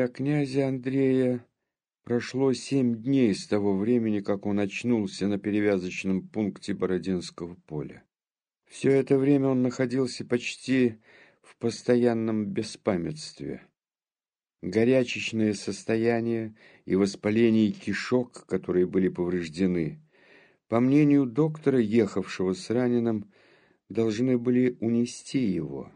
Для князя Андрея прошло семь дней с того времени, как он очнулся на перевязочном пункте Бородинского поля. Все это время он находился почти в постоянном беспамятстве. Горячечное состояние и воспаление кишок, которые были повреждены, по мнению доктора, ехавшего с раненым, должны были унести его.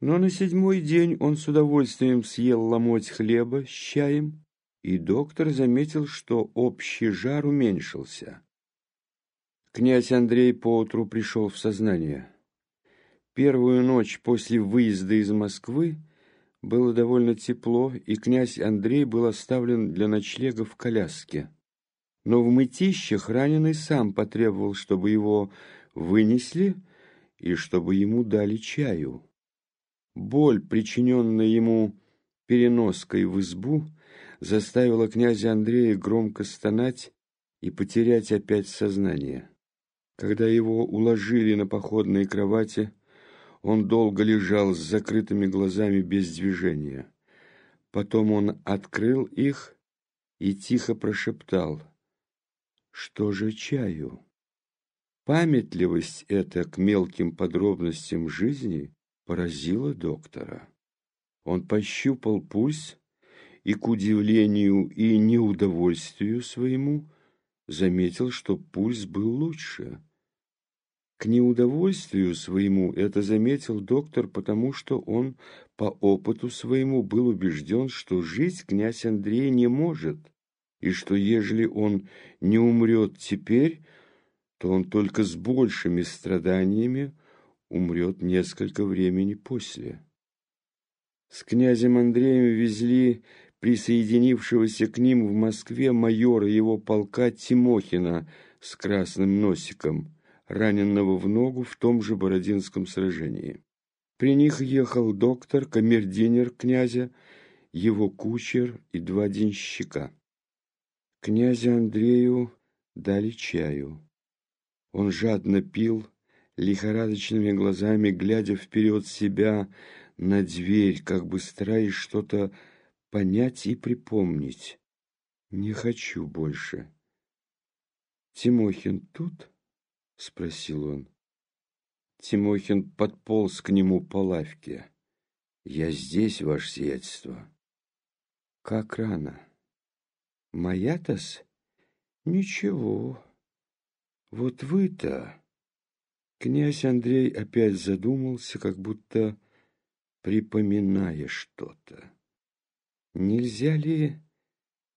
Но на седьмой день он с удовольствием съел ломоть хлеба с чаем, и доктор заметил, что общий жар уменьшился. Князь Андрей поутру пришел в сознание. Первую ночь после выезда из Москвы было довольно тепло, и князь Андрей был оставлен для ночлега в коляске. Но в мытищах раненый сам потребовал, чтобы его вынесли и чтобы ему дали чаю. Боль, причиненная ему переноской в избу, заставила князя Андрея громко стонать и потерять опять сознание. Когда его уложили на походные кровати, он долго лежал с закрытыми глазами без движения. Потом он открыл их и тихо прошептал «Что же чаю?» Памятливость эта к мелким подробностям жизни поразила доктора. Он пощупал пульс и, к удивлению и неудовольствию своему, заметил, что пульс был лучше. К неудовольствию своему это заметил доктор, потому что он по опыту своему был убежден, что жить князь Андрей не может, и что ежели он не умрет теперь, то он только с большими страданиями умрет несколько времени после. С князем Андреем везли присоединившегося к ним в Москве майора его полка Тимохина с красным носиком, раненного в ногу в том же Бородинском сражении. При них ехал доктор, камердинер князя, его кучер и два денщика. Князю Андрею дали чаю. Он жадно пил, лихорадочными глазами, глядя вперед себя на дверь, как бы стараясь что-то понять и припомнить. Не хочу больше. Тимохин тут? — спросил он. Тимохин подполз к нему по лавке. «Я здесь, ваше сиятельство». «Как рано?» «Моя-тос?» «Ничего. Вот вы-то...» Князь Андрей опять задумался, как будто припоминая что-то. «Нельзя ли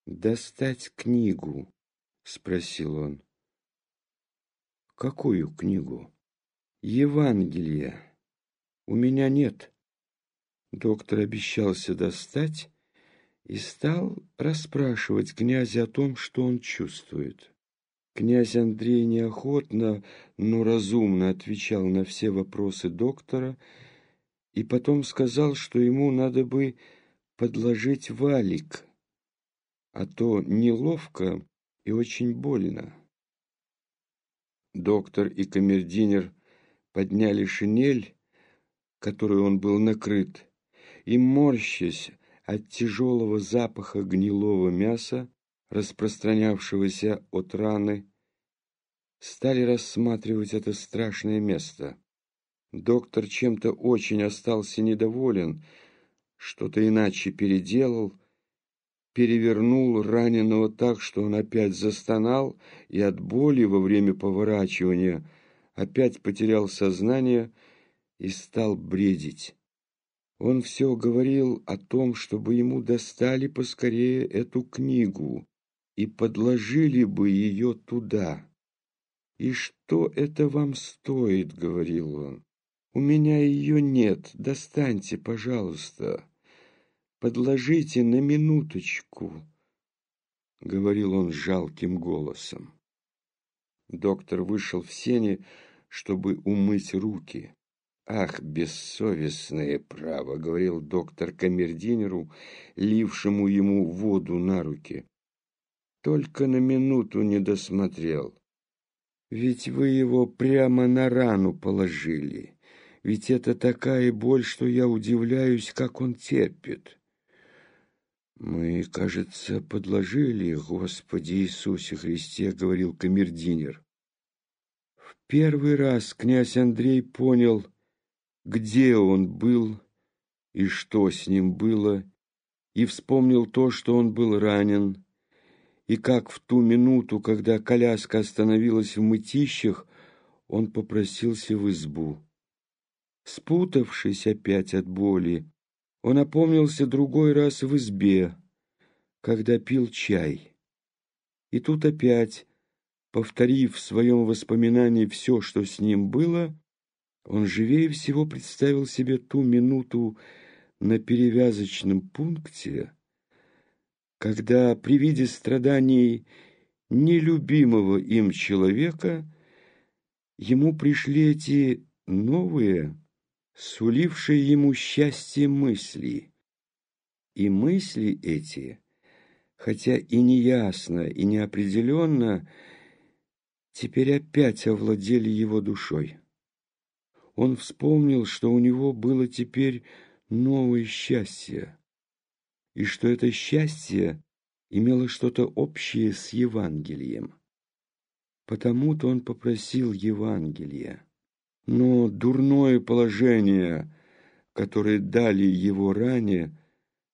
достать книгу?» — спросил он. Какую книгу? Евангелие. У меня нет. Доктор обещался достать и стал расспрашивать князя о том, что он чувствует. Князь Андрей неохотно, но разумно отвечал на все вопросы доктора и потом сказал, что ему надо бы подложить валик, а то неловко и очень больно. Доктор и камердинер подняли шинель, которой он был накрыт, и, морщась от тяжелого запаха гнилого мяса, распространявшегося от раны, стали рассматривать это страшное место. Доктор чем-то очень остался недоволен, что-то иначе переделал, перевернул раненого так, что он опять застонал и от боли во время поворачивания опять потерял сознание и стал бредить. Он все говорил о том, чтобы ему достали поскорее эту книгу и подложили бы ее туда. «И что это вам стоит?» — говорил он. «У меня ее нет, достаньте, пожалуйста» подложите на минуточку», — говорил он жалким голосом. Доктор вышел в сене, чтобы умыть руки. «Ах, бессовестное право!» — говорил доктор камердинеру, лившему ему воду на руки. «Только на минуту не досмотрел. Ведь вы его прямо на рану положили. Ведь это такая боль, что я удивляюсь, как он терпит». «Мы, кажется, подложили, Господи Иисусе Христе», — говорил камердинер. В первый раз князь Андрей понял, где он был и что с ним было, и вспомнил то, что он был ранен, и как в ту минуту, когда коляска остановилась в мытищах, он попросился в избу. Спутавшись опять от боли, он опомнился другой раз в избе, когда пил чай. И тут опять, повторив в своем воспоминании все, что с ним было, он живее всего представил себе ту минуту на перевязочном пункте, когда при виде страданий нелюбимого им человека ему пришли эти новые, сулившие ему счастье мысли. И мысли эти, хотя и неясно, и неопределенно, теперь опять овладели его душой. Он вспомнил, что у него было теперь новое счастье, и что это счастье имело что-то общее с Евангелием. Потому-то он попросил Евангелия. Но дурное положение, которое дали его ранее,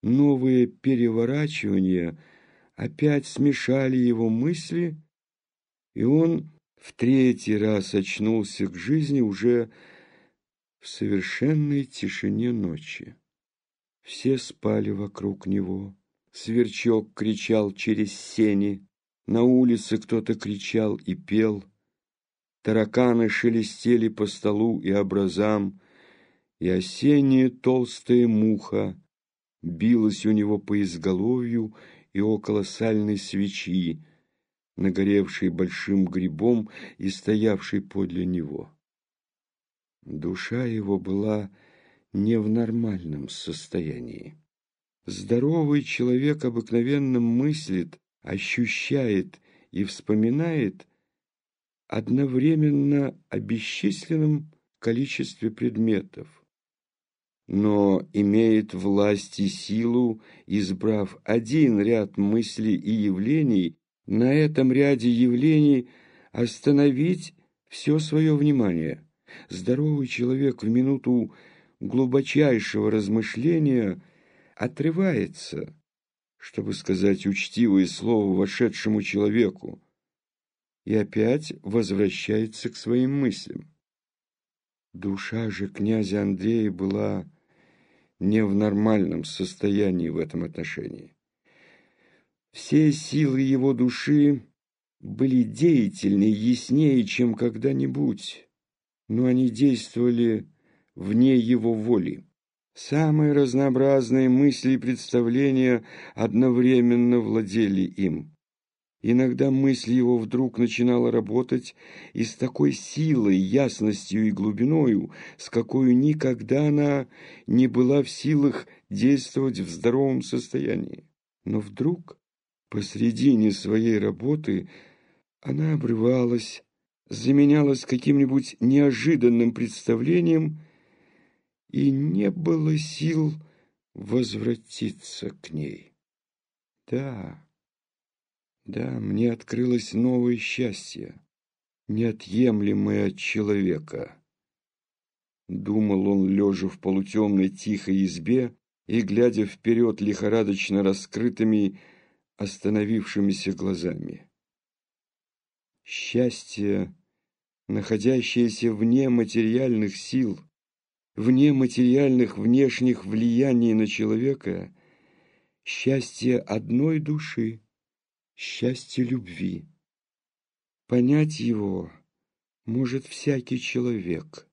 новые переворачивания опять смешали его мысли, и он в третий раз очнулся к жизни уже в совершенной тишине ночи. Все спали вокруг него. Сверчок кричал через сени, на улице кто-то кричал и пел. Тараканы шелестели по столу и образам, и осенняя толстая муха билась у него по изголовью и около сальной свечи, нагоревшей большим грибом и стоявшей подле него. Душа его была не в нормальном состоянии. Здоровый человек обыкновенно мыслит, ощущает и вспоминает одновременно о бесчисленном количестве предметов, но имеет власть и силу, избрав один ряд мыслей и явлений, на этом ряде явлений остановить все свое внимание – Здоровый человек в минуту глубочайшего размышления отрывается, чтобы сказать учтивое слово вошедшему человеку, и опять возвращается к своим мыслям. Душа же князя Андрея была не в нормальном состоянии в этом отношении. Все силы его души были деятельнее, яснее, чем когда-нибудь но они действовали вне его воли. Самые разнообразные мысли и представления одновременно владели им. Иногда мысль его вдруг начинала работать и с такой силой, ясностью и глубиною, с какой никогда она не была в силах действовать в здоровом состоянии. Но вдруг, посредине своей работы, она обрывалась, заменялась каким-нибудь неожиданным представлением, и не было сил возвратиться к ней. Да, да, мне открылось новое счастье, неотъемлемое от человека. Думал он, лежа в полутемной тихой избе и глядя вперед лихорадочно раскрытыми, остановившимися глазами. Счастье находящееся вне материальных сил, вне материальных внешних влияний на человека, счастье одной души, счастье любви. Понять его может всякий человек,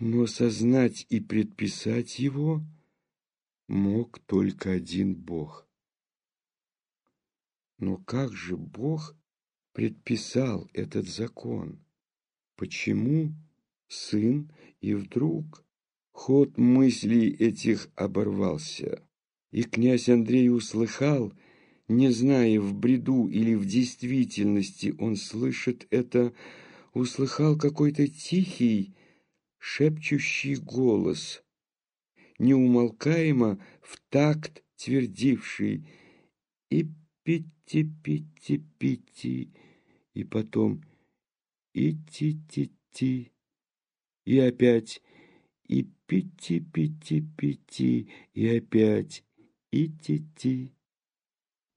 но сознать и предписать его мог только один Бог. Но как же Бог предписал этот закон? Почему сын и вдруг ход мыслей этих оборвался? И князь Андрей услыхал, не зная, в бреду или в действительности он слышит это, услыхал какой-то тихий, шепчущий голос, неумолкаемо в такт твердивший и пити-пити-пити, и потом и ти-ти-ти, и опять и пити-пити-пити, и опять и ти-ти.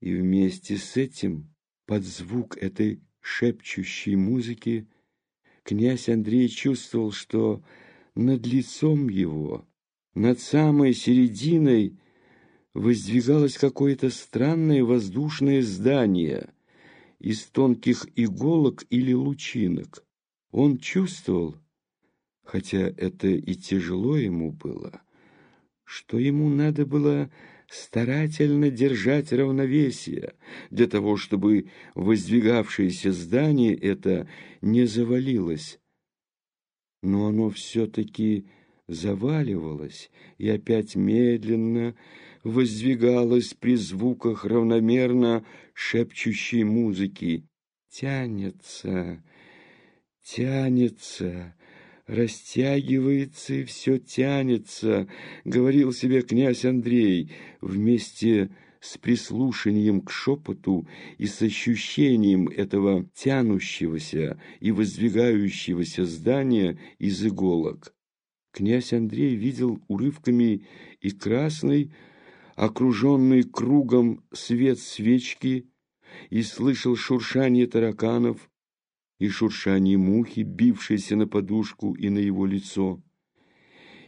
И вместе с этим, под звук этой шепчущей музыки, князь Андрей чувствовал, что над лицом его, над самой серединой, воздвигалось какое-то странное воздушное здание из тонких иголок или лучинок. Он чувствовал, хотя это и тяжело ему было, что ему надо было старательно держать равновесие для того, чтобы воздвигавшееся здание это не завалилось. Но оно все-таки заваливалось и опять медленно воздвигалось при звуках равномерно шепчущей музыки. Тянется, тянется, растягивается и все тянется, говорил себе князь Андрей, вместе с прислушанием к шепоту и с ощущением этого тянущегося и воздвигающегося здания из иголок. Князь Андрей видел урывками и красный, окруженный кругом свет свечки, и слышал шуршание тараканов, и шуршание мухи, бившейся на подушку и на его лицо.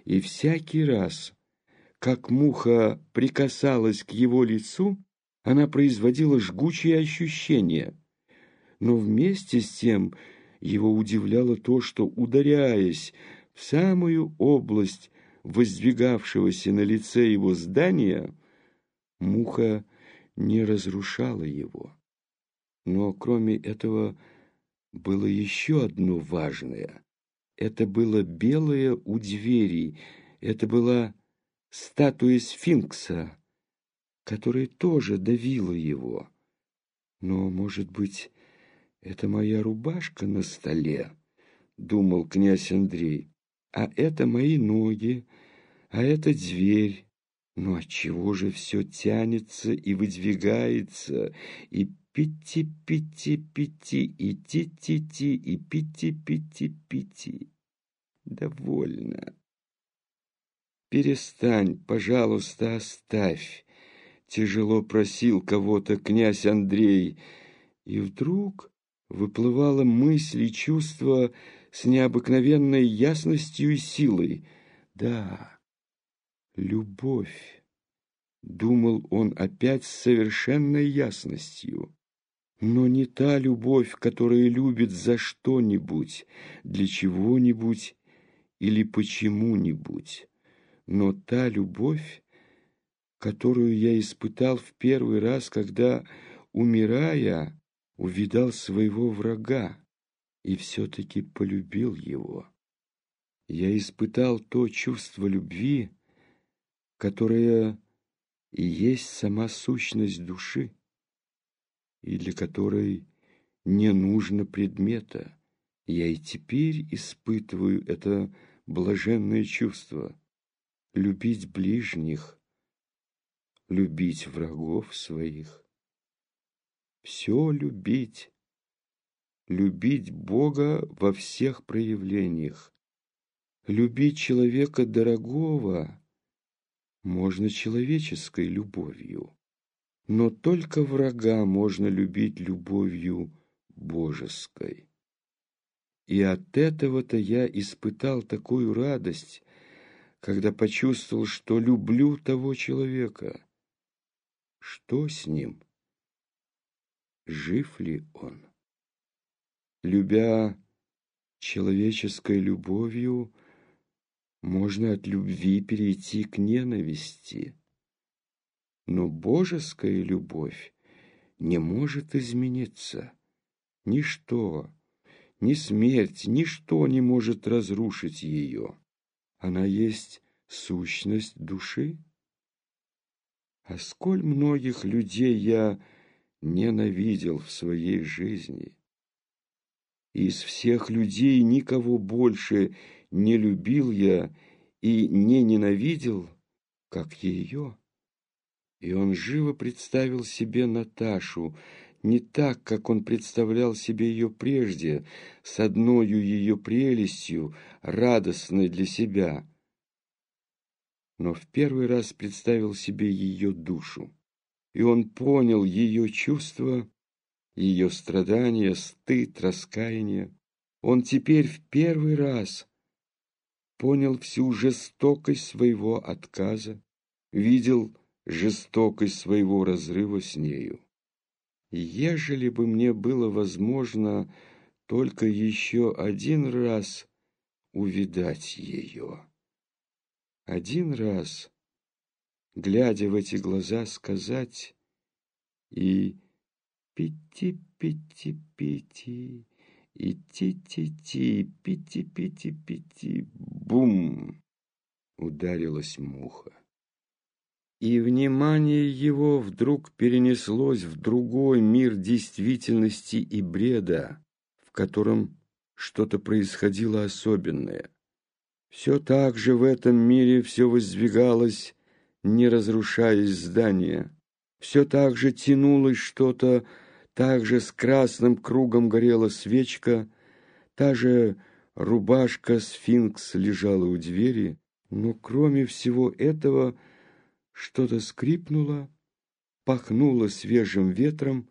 И всякий раз, как муха прикасалась к его лицу, она производила жгучие ощущения. Но вместе с тем его удивляло то, что, ударяясь в самую область воздвигавшегося на лице его здания, муха не разрушала его. Но кроме этого было еще одно важное. Это было белое у двери, это была статуя сфинкса, которая тоже давила его. Но, может быть, это моя рубашка на столе, думал князь Андрей, а это мои ноги, а это дверь. Но отчего же все тянется и выдвигается, и Пити-пити-пити, и ти-ти-ти, и пити-пити-пити. Довольно. Перестань, пожалуйста, оставь. Тяжело просил кого-то князь Андрей. И вдруг выплывала мысль и чувство с необыкновенной ясностью и силой. Да, любовь, думал он опять с совершенной ясностью. Но не та любовь, которая любит за что-нибудь, для чего-нибудь или почему-нибудь, но та любовь, которую я испытал в первый раз, когда, умирая, увидал своего врага и все-таки полюбил его. Я испытал то чувство любви, которое и есть сама сущность души и для которой не нужно предмета. Я и теперь испытываю это блаженное чувство — любить ближних, любить врагов своих. Все любить, любить Бога во всех проявлениях, любить человека дорогого можно человеческой любовью. Но только врага можно любить любовью божеской. И от этого-то я испытал такую радость, когда почувствовал, что люблю того человека. Что с ним? Жив ли он? Любя человеческой любовью, можно от любви перейти к ненависти. Но божеская любовь не может измениться. Ничто, ни смерть, ничто не может разрушить ее. Она есть сущность души. А сколь многих людей я ненавидел в своей жизни. Из всех людей никого больше не любил я и не ненавидел, как ее. И он живо представил себе Наташу, не так, как он представлял себе ее прежде, с одною ее прелестью, радостной для себя. Но в первый раз представил себе ее душу, и он понял ее чувства, ее страдания, стыд, раскаяние. Он теперь в первый раз понял всю жестокость своего отказа, видел жестокость своего разрыва с нею. Ежели бы мне было возможно только еще один раз увидать ее, один раз, глядя в эти глаза, сказать и «пити-пити-пити», и ти-ти-ти, пити-пити-пити, бум! Ударилась муха. И внимание его вдруг перенеслось в другой мир действительности и бреда, в котором что-то происходило особенное. Все так же в этом мире все воздвигалось, не разрушаясь здание. Все так же тянулось что-то, также с красным кругом горела свечка, та же рубашка сфинкс лежала у двери, но кроме всего этого что-то скрипнуло, пахнуло свежим ветром,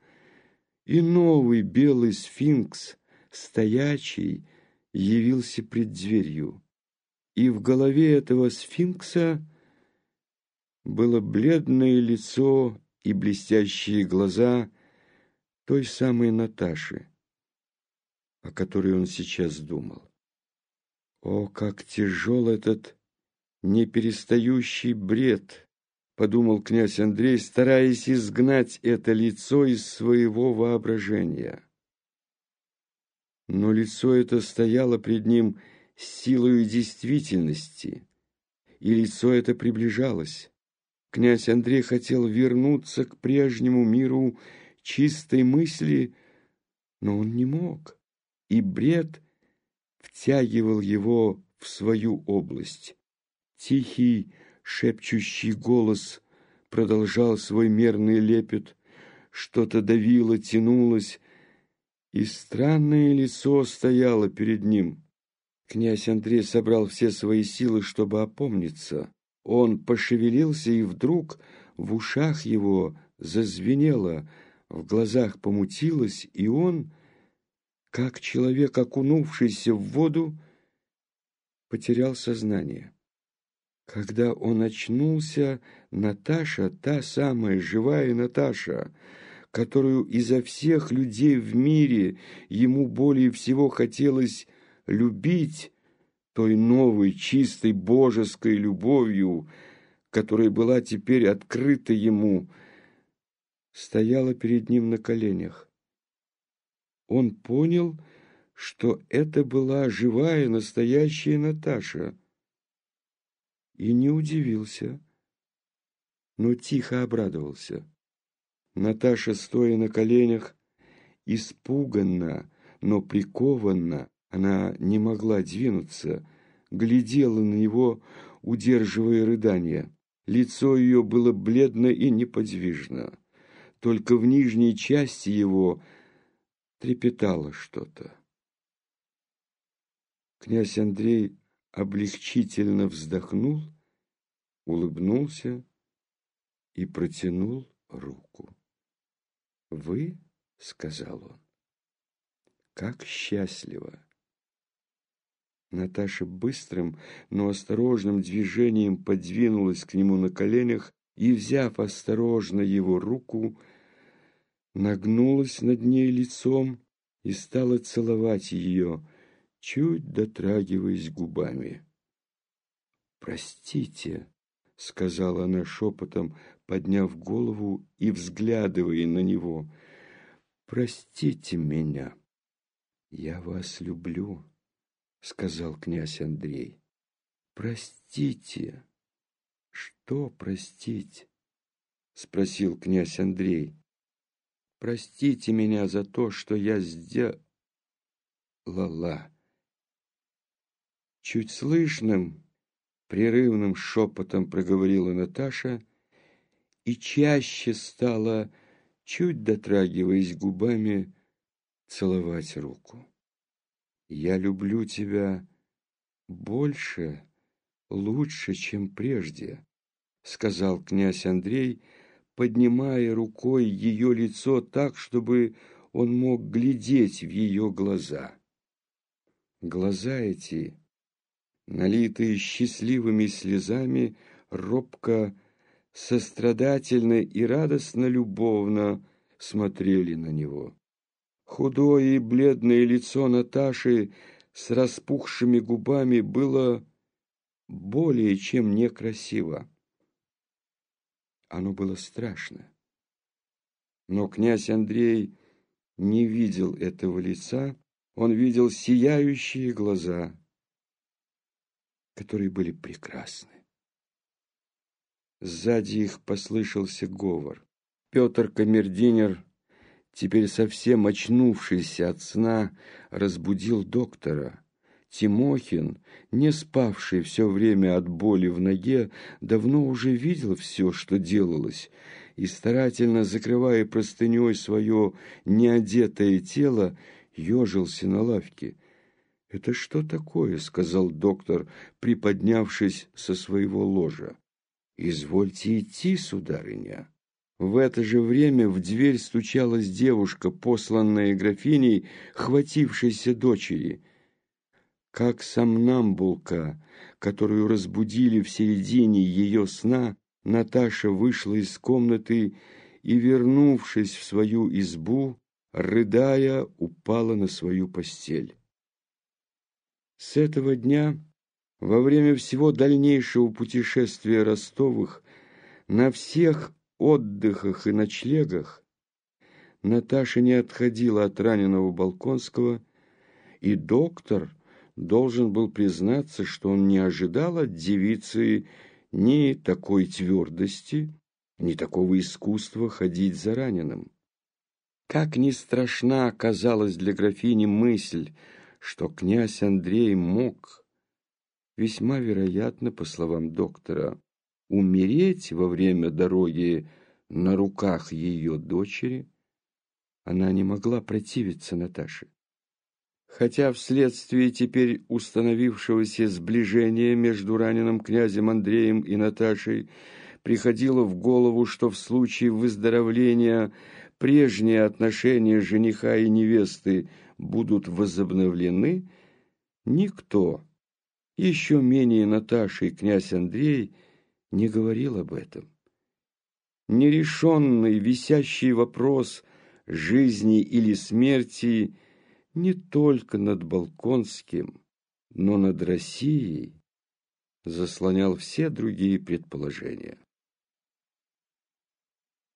и новый белый сфинкс, стоячий, явился пред дверью. И в голове этого сфинкса было бледное лицо и блестящие глаза той самой Наташи, о которой он сейчас думал. О, как тяжел этот неперестающий бред, подумал князь Андрей, стараясь изгнать это лицо из своего воображения. Но лицо это стояло пред ним с силой действительности, и лицо это приближалось. Князь Андрей хотел вернуться к прежнему миру чистой мысли, но он не мог, и бред втягивал его в свою область. Тихий, шепчущий голос продолжал свой мерный лепет, что-то давило, тянулось, и странное лицо стояло перед ним. Князь Андрей собрал все свои силы, чтобы опомниться. Он пошевелился, и вдруг в ушах его зазвенело — в глазах помутилось, и он, как человек, окунувшийся в воду, потерял сознание. Когда он очнулся, Наташа, та самая живая Наташа, которую изо всех людей в мире ему более всего хотелось любить, той новой, чистой, божеской любовью, которая была теперь открыта ему, стояла перед ним на коленях. Он понял, что это была живая, настоящая Наташа, и не удивился, но тихо обрадовался. Наташа, стоя на коленях, испуганно, но прикованно, она не могла двинуться, глядела на него, удерживая рыдания. Лицо ее было бледно и неподвижно только в нижней части его трепетало что-то. Князь Андрей облегчительно вздохнул, улыбнулся и протянул руку. «Вы?» — сказал он. «Как счастливо!» Наташа быстрым, но осторожным движением подвинулась к нему на коленях и, взяв осторожно его руку, нагнулась над ней лицом и стала целовать ее, чуть дотрагиваясь губами. «Простите», — сказала она шепотом, подняв голову и взглядывая на него, — «простите меня». «Я вас люблю», — сказал князь Андрей. «Простите». «Что простить?» — спросил князь Андрей. Простите меня за то, что я сделала. Чуть слышным, прерывным шепотом проговорила Наташа и чаще стала, чуть дотрагиваясь губами, целовать руку. «Я люблю тебя больше, лучше, чем прежде», — сказал князь Андрей, поднимая рукой ее лицо так, чтобы он мог глядеть в ее глаза. Глаза эти, налитые счастливыми слезами, робко, сострадательно и радостно-любовно смотрели на него. Худое и бледное лицо Наташи с распухшими губами было более чем некрасиво. Оно было страшно. Но князь Андрей не видел этого лица, он видел сияющие глаза, которые были прекрасны. Сзади их послышался говор. Петр Камердинер теперь совсем очнувшийся от сна, разбудил доктора. Тимохин, не спавший все время от боли в ноге, давно уже видел все, что делалось, и, старательно закрывая простыней свое неодетое тело, ежился на лавке. «Это что такое?» — сказал доктор, приподнявшись со своего ложа. «Извольте идти, сударыня». В это же время в дверь стучалась девушка, посланная графиней, хватившейся дочери. Как сомнамбулка, которую разбудили в середине ее сна, Наташа вышла из комнаты и, вернувшись в свою избу, рыдая, упала на свою постель. С этого дня, во время всего дальнейшего путешествия Ростовых, на всех отдыхах и ночлегах Наташа не отходила от раненого Балконского, и доктор должен был признаться, что он не ожидал от девицы ни такой твердости, ни такого искусства ходить за раненым. Как ни страшна оказалась для графини мысль, что князь Андрей мог, весьма вероятно, по словам доктора, умереть во время дороги на руках ее дочери, она не могла противиться Наташе. Хотя вследствие теперь установившегося сближения между раненым князем Андреем и Наташей приходило в голову, что в случае выздоровления прежние отношения жениха и невесты будут возобновлены, никто, еще менее Наташа и князь Андрей, не говорил об этом. Нерешенный, висящий вопрос жизни или смерти не только над Балконским, но над Россией заслонял все другие предположения.